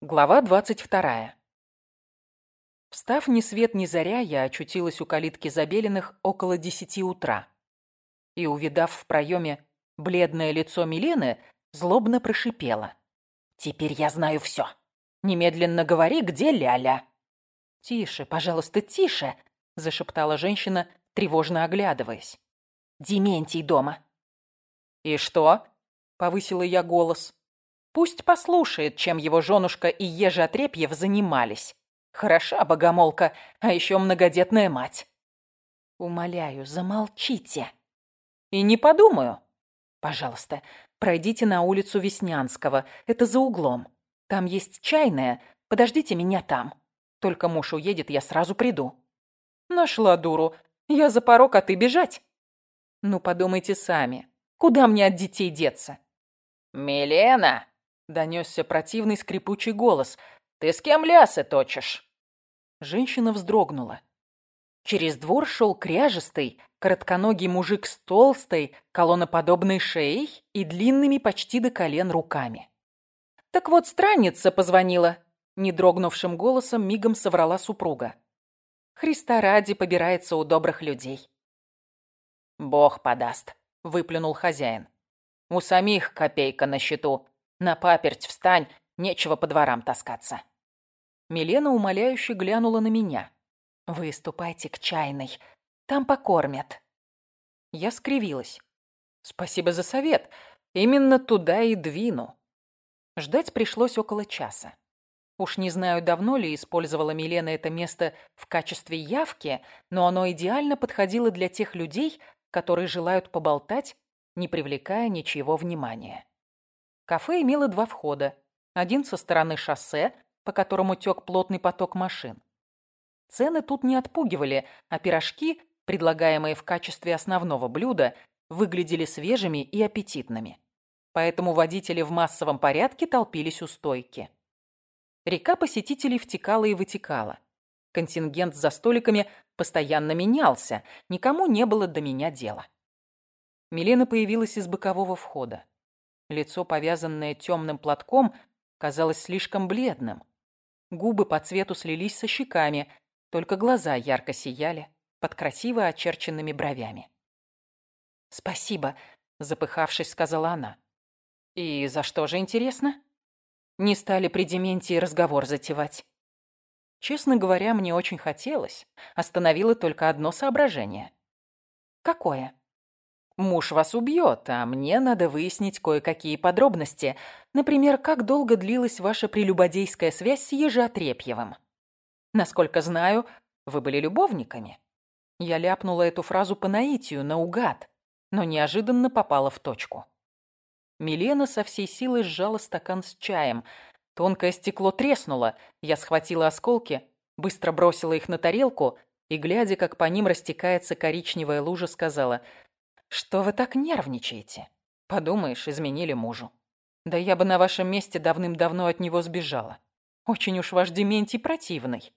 Глава двадцать вторая. Встав ни свет ни заря, я очутилась у калитки Забелиных около десяти утра. И, увидав в проеме бледное лицо Милены, злобно прошипела. «Теперь я знаю все. Немедленно говори, где Ляля». «Тише, пожалуйста, тише», — зашептала женщина, тревожно оглядываясь. «Дементий дома». «И что?» — повысила я голос. Пусть послушает, чем его женушка и Ежи Отрепьев занимались. Хороша богомолка, а еще многодетная мать. Умоляю, замолчите. И не подумаю. Пожалуйста, пройдите на улицу Веснянского. Это за углом. Там есть чайная. Подождите меня там. Только муж уедет, я сразу приду. Нашла дуру. Я за порог, а ты бежать. Ну, подумайте сами. Куда мне от детей деться? «Милена!» Донесся противный скрипучий голос. «Ты с кем лясы точишь?» Женщина вздрогнула. Через двор шел кряжестый, коротконогий мужик с толстой, колонноподобной шеей и длинными почти до колен руками. «Так вот, странница позвонила», — недрогнувшим голосом мигом соврала супруга. «Христа ради побирается у добрых людей». «Бог подаст», — выплюнул хозяин. «У самих копейка на счету, на паперть встань, нечего по дворам таскаться. Милена умоляюще глянула на меня. Вы ступайте к чайной, там покормят. Я скривилась. Спасибо за совет. Именно туда и двину. Ждать пришлось около часа. Уж не знаю, давно ли использовала Милена это место в качестве явки, но оно идеально подходило для тех людей, которые желают поболтать, не привлекая ничего внимания. Кафе имело два входа. Один со стороны шоссе, по которому тек плотный поток машин. Цены тут не отпугивали, а пирожки, предлагаемые в качестве основного блюда, выглядели свежими и аппетитными. Поэтому водители в массовом порядке толпились у стойки. Река посетителей втекала и вытекала. Контингент за столиками постоянно менялся, никому не было до меня дела. Милена появилась из бокового входа. Лицо, повязанное темным платком, казалось слишком бледным. Губы по цвету слились со щеками, только глаза ярко сияли под красиво очерченными бровями. «Спасибо», — запыхавшись, сказала она. «И за что же, интересно?» Не стали при Дементии разговор затевать. Честно говоря, мне очень хотелось. Остановило только одно соображение. «Какое?» Муж вас убьет, а мне надо выяснить кое-какие подробности. Например, как долго длилась ваша прелюбодейская связь с Ежеотрепьевым. Насколько знаю, вы были любовниками. Я ляпнула эту фразу по наитию, наугад, но неожиданно попала в точку. Милена со всей силы сжала стакан с чаем. Тонкое стекло треснуло. Я схватила осколки, быстро бросила их на тарелку и, глядя, как по ним растекается коричневая лужа, сказала — «Что вы так нервничаете? Подумаешь, изменили мужу. Да я бы на вашем месте давным-давно от него сбежала. Очень уж ваш Дементий противный».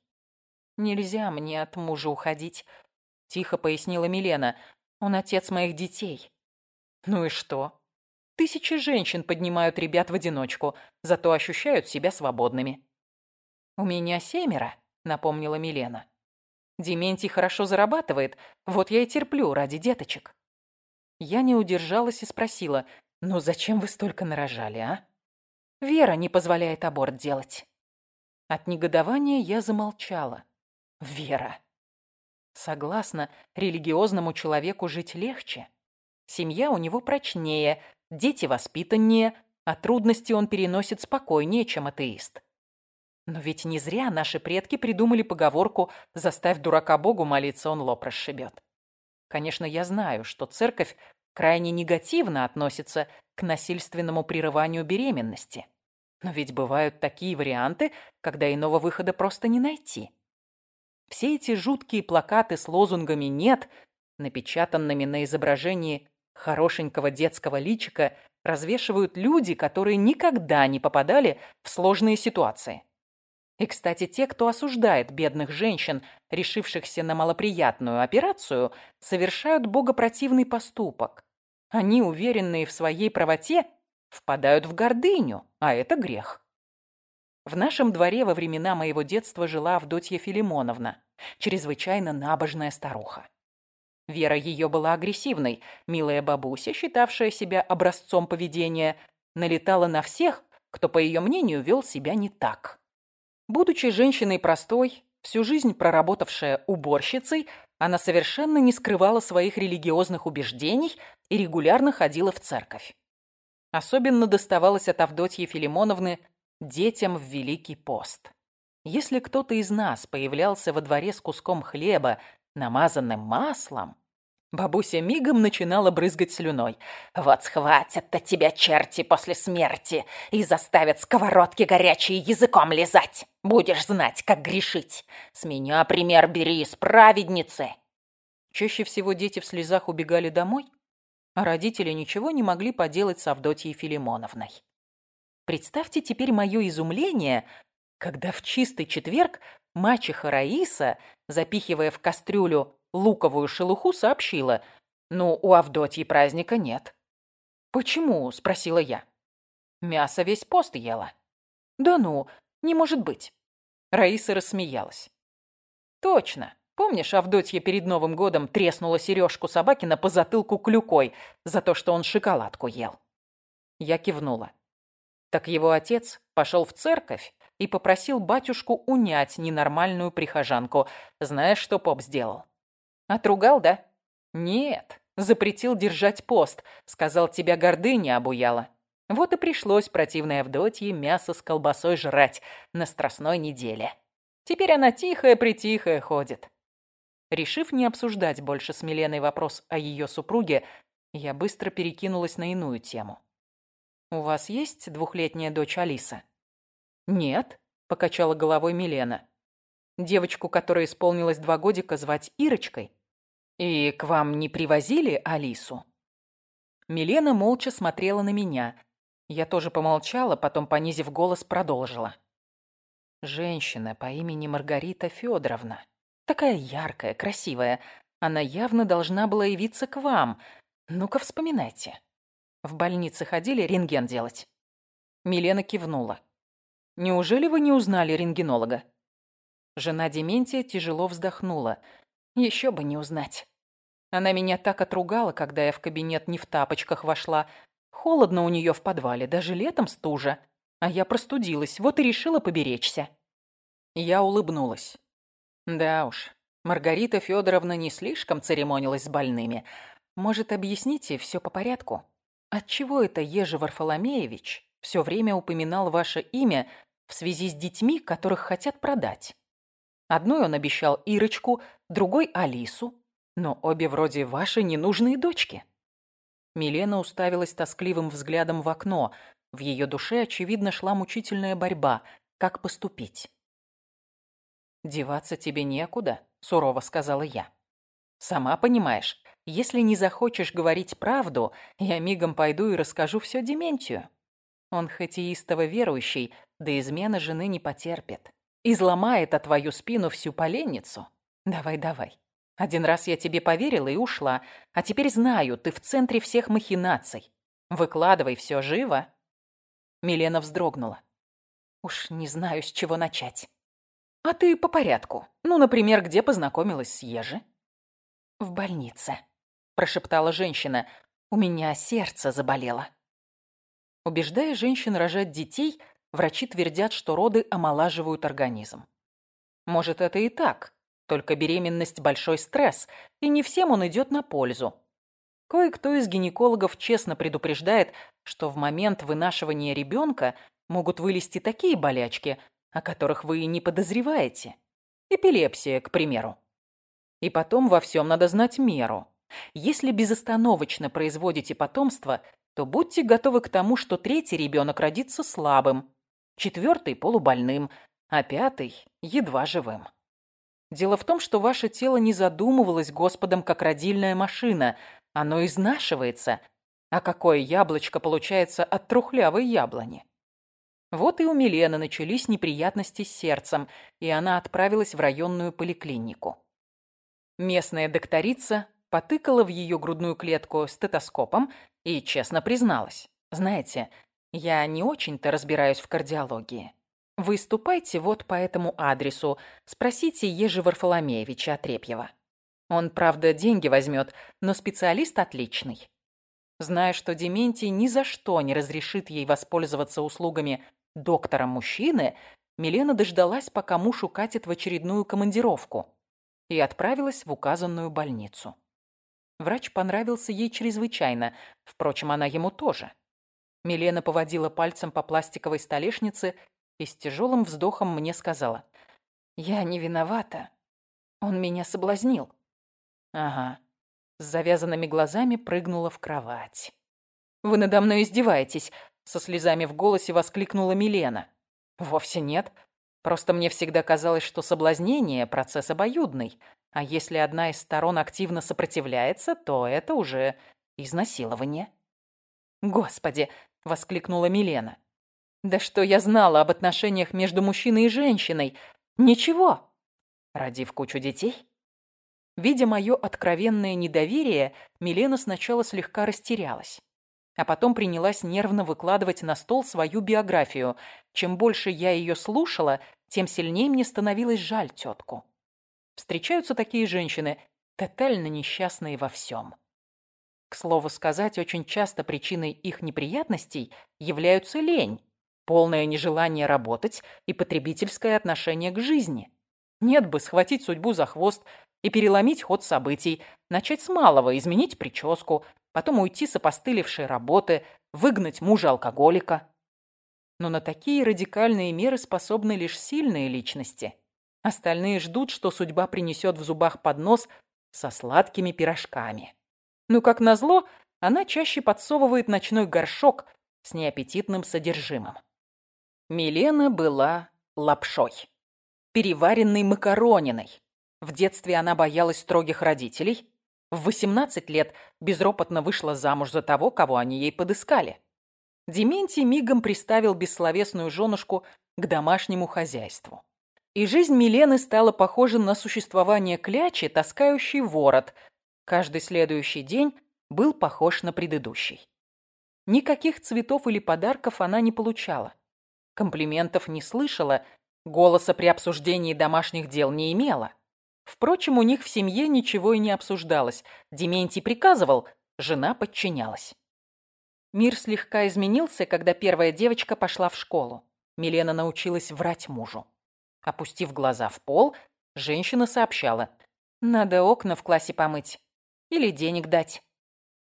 «Нельзя мне от мужа уходить», — тихо пояснила Милена. «Он отец моих детей». «Ну и что?» Тысячи женщин поднимают ребят в одиночку, зато ощущают себя свободными. «У меня семеро», — напомнила Милена. «Дементий хорошо зарабатывает, вот я и терплю ради деточек». Я не удержалась и спросила, «Ну зачем вы столько нарожали, а?» «Вера не позволяет аборт делать». От негодования я замолчала. «Вера». Согласно, религиозному человеку жить легче. Семья у него прочнее, дети воспитаннее, а трудности он переносит спокойнее, чем атеист. Но ведь не зря наши предки придумали поговорку «заставь дурака Богу молиться, он лоб расшибет». Конечно, я знаю, что церковь крайне негативно относится к насильственному прерыванию беременности. Но ведь бывают такие варианты, когда иного выхода просто не найти. Все эти жуткие плакаты с лозунгами «нет», напечатанными на изображении хорошенького детского личика, развешивают люди, которые никогда не попадали в сложные ситуации. И, кстати, те, кто осуждает бедных женщин, решившихся на малоприятную операцию, совершают богопротивный поступок. Они, уверенные в своей правоте, впадают в гордыню, а это грех. В нашем дворе во времена моего детства жила Авдотья Филимоновна, чрезвычайно набожная старуха. Вера ее была агрессивной. Милая бабуся, считавшая себя образцом поведения, налетала на всех, кто, по ее мнению, вел себя не так. Будучи женщиной простой, всю жизнь проработавшая уборщицей, она совершенно не скрывала своих религиозных убеждений и регулярно ходила в церковь. Особенно доставалось от Авдотьи Филимоновны детям в Великий пост. Если кто-то из нас появлялся во дворе с куском хлеба, намазанным маслом, Бабуся мигом начинала брызгать слюной. «Вот схватят-то тебя черти после смерти и заставят сковородки горячие языком лизать. Будешь знать, как грешить. С меня пример бери, с праведницы!» Чаще всего дети в слезах убегали домой, а родители ничего не могли поделать с Авдотьей Филимоновной. Представьте теперь мое изумление, когда в чистый четверг мачеха Раиса, запихивая в кастрюлю луковую шелуху, сообщила. «Ну, у Авдотьи праздника нет». «Почему?» – спросила я. «Мясо весь пост ела». «Да ну, не может быть». Раиса рассмеялась. «Точно. Помнишь, Авдотья перед Новым годом треснула сережку Собакина по затылку клюкой за то, что он шоколадку ел?» Я кивнула. Так его отец пошел в церковь и попросил батюшку унять ненормальную прихожанку. Знаешь, что поп сделал? Отругал, да? Нет, запретил держать пост. Сказал, тебя гордыня обуяла. Вот и пришлось противной Авдотье мясо с колбасой жрать на страстной неделе. Теперь она тихая-притихая ходит. Решив не обсуждать больше с Миленой вопрос о ее супруге, я быстро перекинулась на иную тему. «У вас есть двухлетняя дочь Алиса?» «Нет», — покачала головой Милена. «Девочку, которой исполнилось два годика, звать Ирочкой. «И к вам не привозили Алису?» Милена молча смотрела на меня. Я тоже помолчала, потом, понизив голос, продолжила. Женщина по имени Маргарита Федоровна. Такая яркая, красивая. Она явно должна была явиться к вам. Ну-ка вспоминайте. В больнице ходили рентген делать? Милена кивнула. Неужели вы не узнали рентгенолога? Жена Дементия тяжело вздохнула. Еще бы не узнать. Она меня так отругала, когда я в кабинет не в тапочках вошла. Холодно у нее в подвале, даже летом стужа. А я простудилась, вот и решила поберечься. Я улыбнулась. Да уж, Маргарита Федоровна не слишком церемонилась с больными. Может, объясните все по порядку? Отчего это Ежи Варфоломеевич все время упоминал ваше имя в связи с детьми, которых хотят продать? Одной он обещал Ирочку, другой – Алису, но обе вроде ваши ненужные дочки. Милена уставилась тоскливым взглядом в окно. В ее душе, очевидно, шла мучительная борьба. Как поступить? «Деваться тебе некуда», — сурово сказала я. «Сама понимаешь, если не захочешь говорить правду, я мигом пойду и расскажу все Дементию. Он хоть и истово верующий, да измена жены не потерпит. Изломает от твою спину всю поленницу. Давай-давай, один раз я тебе поверила и ушла, а теперь знаю, ты в центре всех махинаций. Выкладывай все живо». Милена вздрогнула. «Уж не знаю, с чего начать». «А ты по порядку. Ну, например, где познакомилась с Ежи?» «В больнице», — прошептала женщина. «У меня сердце заболело». Убеждая женщин рожать детей, врачи твердят, что роды омолаживают организм. Может, это и так, только беременность – большой стресс, и не всем он идет на пользу. Кое-кто из гинекологов честно предупреждает, что в момент вынашивания ребенка могут вылезти такие болячки, о которых вы и не подозреваете. Эпилепсия, к примеру. И потом во всем надо знать меру. Если безостановочно производите потомство, то будьте готовы к тому, что третий ребенок родится слабым, четвертый – полубольным, а пятый – едва живым. Дело в том, что ваше тело не задумывалось Господом как родильная машина. Оно изнашивается. А какое яблочко получается от трухлявой яблони? Вот и у Милены начались неприятности с сердцем, и она отправилась в районную поликлинику. Местная докторица потыкала в ее грудную клетку стетоскопом и честно призналась. «Знаете, я не очень-то разбираюсь в кардиологии. Вы ступайте вот по этому адресу, спросите Ежи Варфоломеевича Отрепьева. Он, правда, деньги возьмет, но специалист отличный. Зная, что Дементий ни за что не разрешит ей воспользоваться услугами доктора-мужчины, Милена дождалась, пока муж укатит в очередную командировку и отправилась в указанную больницу. Врач понравился ей чрезвычайно, впрочем, она ему тоже. Милена поводила пальцем по пластиковой столешнице и с тяжелым вздохом мне сказала. «Я не виновата. Он меня соблазнил». «Ага». С завязанными глазами прыгнула в кровать. «Вы надо мной издеваетесь», — со слезами в голосе воскликнула Милена. «Вовсе нет. Просто мне всегда казалось, что соблазнение – процесс обоюдный, а если одна из сторон активно сопротивляется, то это уже изнасилование». «Господи!» – воскликнула Милена. «Да что я знала об отношениях между мужчиной и женщиной? Ничего!» «Родив кучу детей?» Видя мое откровенное недоверие, Милена сначала слегка растерялась а потом принялась нервно выкладывать на стол свою биографию. Чем больше я ее слушала, тем сильнее мне становилось жаль тетку. Встречаются такие женщины, тотально несчастные во всем. К слову сказать, очень часто причиной их неприятностей являются лень, полное нежелание работать и потребительское отношение к жизни. Нет бы схватить судьбу за хвост и переломить ход событий, начать с малого, изменить прическу, потом уйти с опостылевшей работы, выгнать мужа-алкоголика. Но на такие радикальные меры способны лишь сильные личности. Остальные ждут, что судьба принесет в зубах поднос со сладкими пирожками. Но, как назло, она чаще подсовывает ночной горшок с неаппетитным содержимым. Милена была лапшой, переваренной макарониной. В детстве она боялась строгих родителей, в 18 лет безропотно вышла замуж за того, кого они ей подыскали. Дементий мигом приставил бессловесную женушку к домашнему хозяйству. И жизнь Милены стала похожа на существование клячи, таскающей ворот. Каждый следующий день был похож на предыдущий. Никаких цветов или подарков она не получала. Комплиментов не слышала, голоса при обсуждении домашних дел не имела. Впрочем, у них в семье ничего и не обсуждалось. Дементий приказывал, жена подчинялась. Мир слегка изменился, когда первая девочка пошла в школу. Милена научилась врать мужу. Опустив глаза в пол, женщина сообщала. «Надо окна в классе помыть. Или денег дать».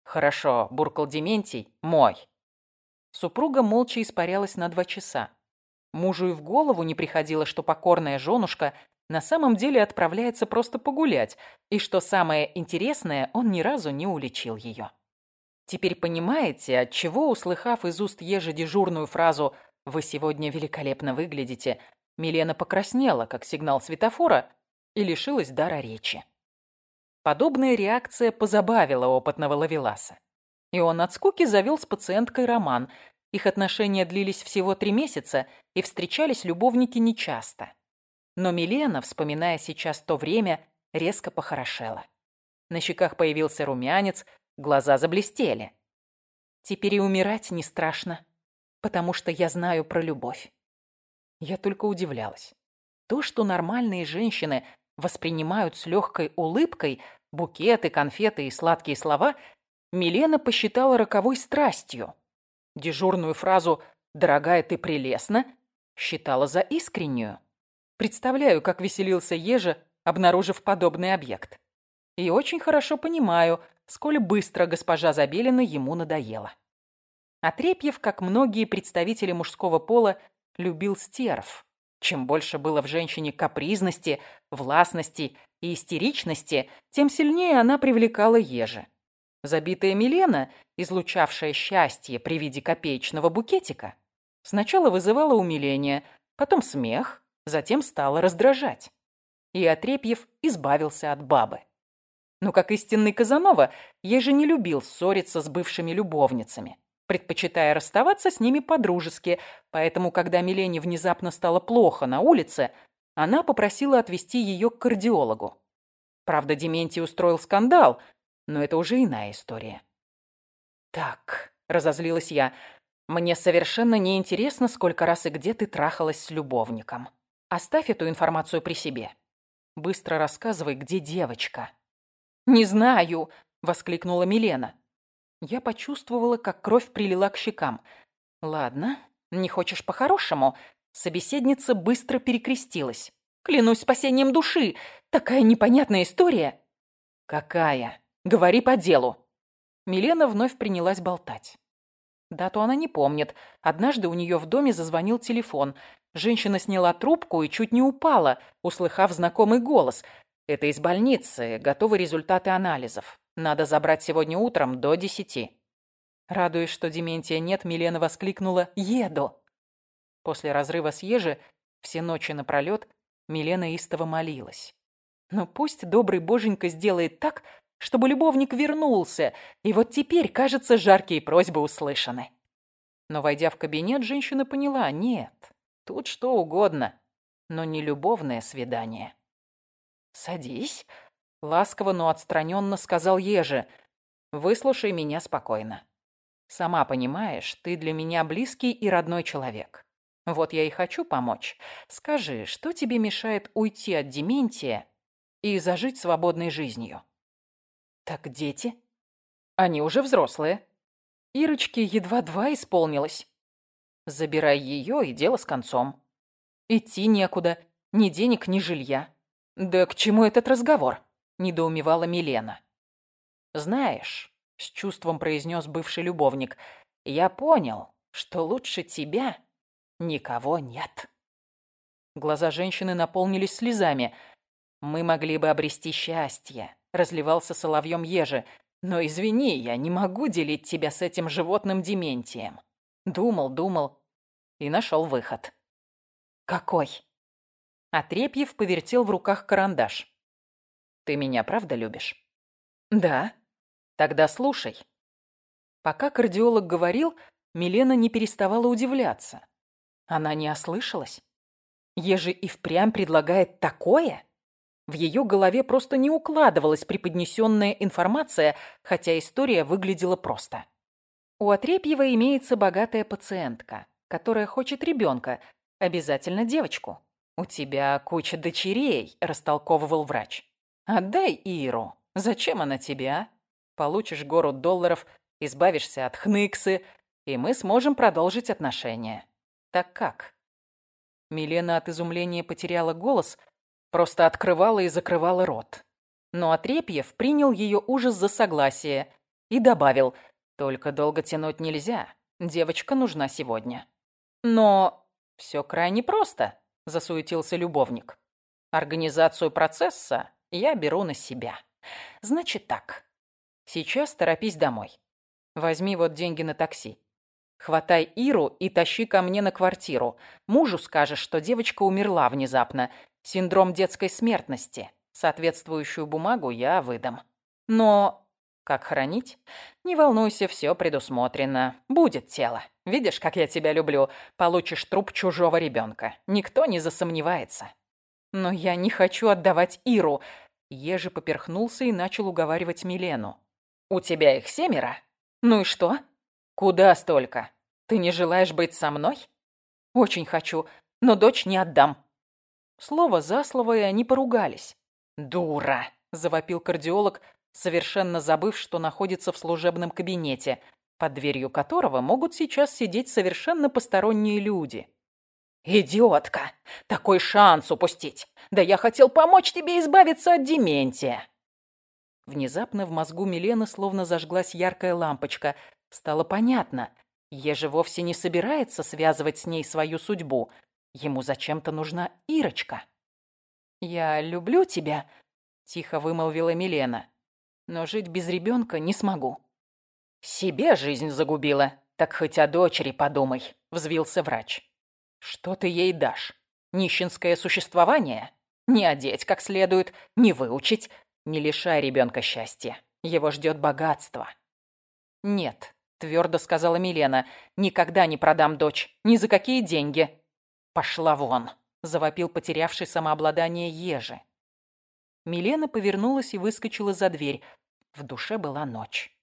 «Хорошо», — буркал Дементий, — «мой». Супруга молча испарялась на два часа. Мужу и в голову не приходило, что покорная женушка на самом деле отправляется просто погулять, и что самое интересное, он ни разу не уличил ее. Теперь понимаете, отчего, услыхав из уст ежи дежурную фразу «Вы сегодня великолепно выглядите», Милена покраснела, как сигнал светофора, и лишилась дара речи. Подобная реакция позабавила опытного лавеласа. И он от скуки завел с пациенткой роман. Их отношения длились всего три месяца, и встречались любовники нечасто. Но Милена, вспоминая сейчас то время, резко похорошела. На щеках появился румянец, глаза заблестели. Теперь и умирать не страшно, потому что я знаю про любовь. Я только удивлялась. То, что нормальные женщины воспринимают с легкой улыбкой букеты, конфеты и сладкие слова, Милена посчитала роковой страстью. Дежурную фразу «дорогая, ты прелестна» считала за искреннюю. Представляю, как веселился Ежа, обнаружив подобный объект. И очень хорошо понимаю, сколь быстро госпожа Забелина ему надоела. Отрепьев, как многие представители мужского пола, любил стерв. Чем больше было в женщине капризности, властности и истеричности, тем сильнее она привлекала Ежи. Забитая Милена, излучавшая счастье при виде копеечного букетика, сначала вызывала умиление, потом смех, затем стало раздражать. И Отрепьев избавился от бабы. Но как истинный Казанова, я же не любил ссориться с бывшими любовницами, предпочитая расставаться с ними по-дружески, поэтому, когда Милене внезапно стало плохо на улице, она попросила отвезти ее к кардиологу. Правда, Дементий устроил скандал, но это уже иная история. «Так», — разозлилась я, Мне совершенно не интересно, сколько раз и где ты трахалась с любовником. Оставь эту информацию при себе. Быстро рассказывай, где девочка». «Не знаю», — воскликнула Милена. Я почувствовала, как кровь прилила к щекам. «Ладно, не хочешь по-хорошему?» Собеседница быстро перекрестилась. «Клянусь спасением души! Такая непонятная история!» «Какая? Говори по делу!» Милена вновь принялась болтать. Дату она не помнит. Однажды у нее в доме зазвонил телефон. Женщина сняла трубку и чуть не упала, услыхав знакомый голос. «Это из больницы. Готовы результаты анализов. Надо забрать сегодня утром до десяти». Радуясь, что Дементия нет, Милена воскликнула «Еду!». После разрыва с Ежи все ночи напролет Милена истово молилась. Но пусть добрый боженька сделает так, чтобы любовник вернулся, и вот теперь, кажется, жаркие просьбы услышаны. Но, войдя в кабинет, женщина поняла, нет, тут что угодно, но не любовное свидание. «Садись», — ласково, но отстраненно сказал Ежи, — «выслушай меня спокойно. Сама понимаешь, ты для меня близкий и родной человек. Вот я и хочу помочь. Скажи, что тебе мешает уйти от дементия и зажить свободной жизнью?» «Так дети?» «Они уже взрослые. Ирочке едва два исполнилось. Забирай ее, и дело с концом. Идти некуда, ни денег, ни жилья. Да к чему этот разговор?» – недоумевала Милена. «Знаешь, с чувством произнес бывший любовник. «Я понял, что лучше тебя никого нет». Глаза женщины наполнились слезами. «Мы могли бы обрести счастье», — разливался соловьем ежи. «Но извини, я не могу делить тебя с этим животным дементием». Думал, думал и нашел выход. «Какой?» Отрепьев повертел в руках карандаш. «Ты меня правда любишь?» «Да», Тогда слушай. Пока кардиолог говорил, Милена не переставала удивляться. Она не ослышалась. Ежи и впрямь предлагает такое? В ее голове просто не укладывалась преподнесенная информация, хотя история выглядела просто. У Отрепьева имеется богатая пациентка, которая хочет ребенка, обязательно девочку. «У тебя куча дочерей», – растолковывал врач. «Отдай Иру. Зачем она тебе, а? Получишь гору долларов, избавишься от хныксы, и мы сможем продолжить отношения. Так как?» Милена от изумления потеряла голос, просто открывала и закрывала рот. Но Отрепьев принял ее ужас за согласие и добавил, «Только долго тянуть нельзя, девочка нужна сегодня». «Но все крайне просто», — засуетился любовник. «Организацию процесса я беру на себя. Значит так, Сейчас торопись домой. Возьми вот деньги на такси. Хватай Иру и тащи ко мне на квартиру. Мужу скажешь, что девочка умерла внезапно. Синдром детской смертности. Соответствующую бумагу я выдам. Но как хранить? Не волнуйся, все предусмотрено. Будет тело. Видишь, как я тебя люблю. Получишь труп чужого ребенка. Никто не засомневается. Но я не хочу отдавать Иру. Ежи поперхнулся и начал уговаривать Милену. «У тебя их семеро? Ну и что? Куда столько? Ты не желаешь быть со мной?» «Очень хочу, но дочь не отдам». Слово за слово, и они поругались. «Дура!» – завопил кардиолог, совершенно забыв, что находится в служебном кабинете, под дверью которого могут сейчас сидеть совершенно посторонние люди. «Идиотка! Такой шанс упустить! Да я хотел помочь тебе избавиться от дементия!» Внезапно в мозгу Милены словно зажглась яркая лампочка. Стало понятно. Еже вовсе не собирается связывать с ней свою судьбу. Ему зачем-то нужна Ирочка. «Я люблю тебя», — тихо вымолвила Милена. «Но жить без ребенка не смогу». «Себе жизнь загубила, так хоть о дочери подумай», — взвился врач. «Что ты ей дашь? Нищенское существование? Не одеть как следует, не выучить, не лишай ребенка счастья. Его ждет богатство. Нет, твердо сказала Милена, никогда не продам дочь. Ни за какие деньги. Пошла вон, завопил потерявший самообладание Ежи. Милена повернулась и выскочила за дверь. В душе была ночь.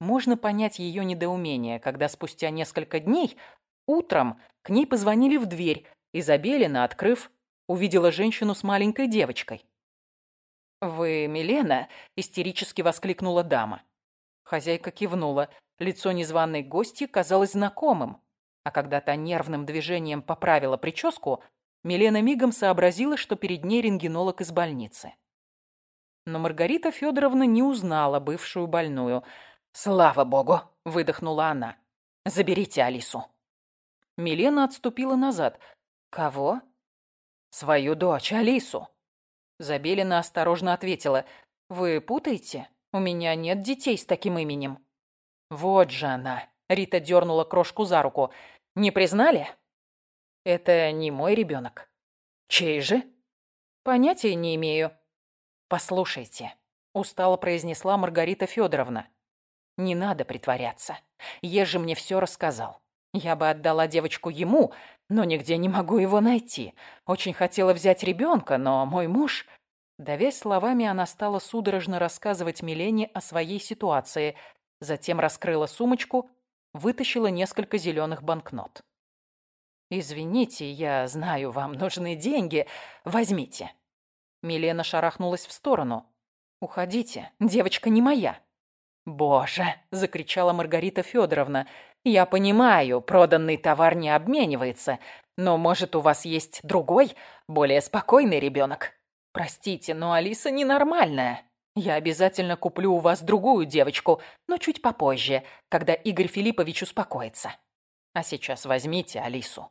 Можно понять ее недоумение, когда спустя несколько дней утром к ней позвонили в дверь, и открыв, увидела женщину с маленькой девочкой. «Вы Милена?» – истерически воскликнула дама. Хозяйка кивнула. Лицо незваной гости казалось знакомым. А когда та нервным движением поправила прическу, Милена мигом сообразила, что перед ней рентгенолог из больницы. Но Маргарита Федоровна не узнала бывшую больную. «Слава богу!» – выдохнула она. «Заберите Алису». Милена отступила назад. «Кого?» «Свою дочь, Алису». Забелина осторожно ответила. «Вы путаете? У меня нет детей с таким именем». «Вот же она!» Рита дернула крошку за руку. «Не признали?» «Это не мой ребенок». «Чей же?» «Понятия не имею». «Послушайте», — устало произнесла Маргарита Федоровна. «Не надо притворяться. Ежи мне все рассказал. Я бы отдала девочку ему, но нигде не могу его найти. Очень хотела взять ребенка, но мой муж...» Давясь словами, она стала судорожно рассказывать Милене о своей ситуации, затем раскрыла сумочку, вытащила несколько зеленых банкнот. «Извините, я знаю, вам нужны деньги. Возьмите». Милена шарахнулась в сторону. «Уходите, девочка не моя». «Боже!» – закричала Маргарита Федоровна. «Я понимаю, проданный товар не обменивается, но, может, у вас есть другой, более спокойный ребенок? Простите, но Алиса ненормальная. Я обязательно куплю у вас другую девочку, но чуть попозже, когда Игорь Филиппович успокоится. А сейчас возьмите Алису».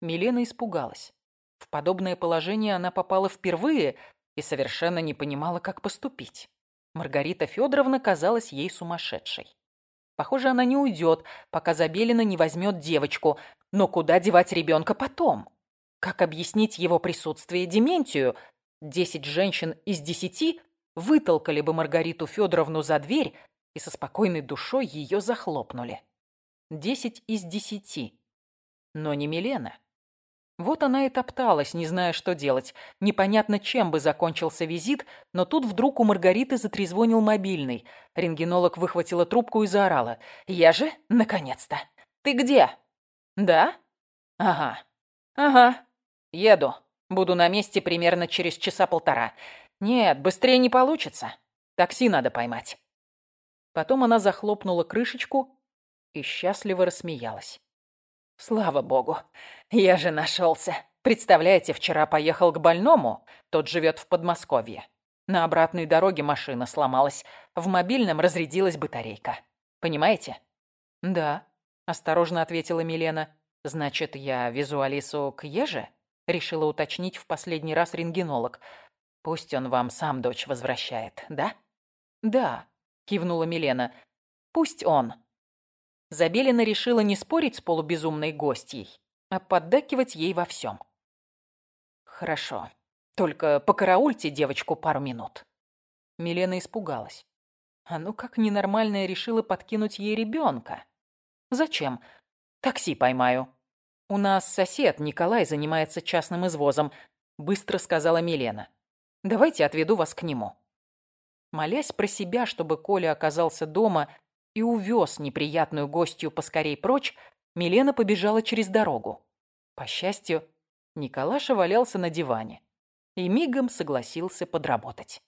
Милена испугалась. В подобное положение она попала впервые и совершенно не понимала, как поступить. Маргарита Федоровна казалась ей сумасшедшей. Похоже, она не уйдет, пока Забелина не возьмет девочку. Но куда девать ребенка потом? Как объяснить его присутствие Дементию? Десять женщин из десяти вытолкали бы Маргариту Федоровну за дверь и со спокойной душой ее захлопнули. Десять из десяти. Но не Милена. Вот она и топталась, не зная, что делать. Непонятно, чем бы закончился визит, но тут вдруг у Маргариты затрезвонил мобильный. Рентгенолог выхватила трубку и заорала. «Я же? Наконец-то! Ты где?» «Да?» «Ага. Ага. Еду. Буду на месте примерно через часа полтора. Нет, быстрее не получится. Такси надо поймать». Потом она захлопнула крышечку и счастливо рассмеялась. Слава богу, я же нашелся. Представляете, вчера поехал к больному, тот живет в Подмосковье. На обратной дороге машина сломалась, в мобильном разрядилась батарейка. Понимаете? Да, осторожно ответила Милена. Значит, я везу Алису к Еже? Решила уточнить в последний раз рентгенолог. Пусть он вам сам дочь возвращает, да? Да, кивнула Милена. Пусть он. Забелина решила не спорить с полубезумной гостьей, а поддакивать ей во всем. «Хорошо. Только покараульте девочку пару минут». Милена испугалась. А ну как ненормальная решила подкинуть ей ребенка? Зачем? Такси поймаю. У нас сосед Николай занимается частным извозом, быстро сказала Милена. Давайте отведу вас к нему. Молясь про себя, чтобы Коля оказался дома и увез неприятную гостью поскорей прочь, Милена побежала через дорогу. По счастью, Николаша валялся на диване и мигом согласился подработать.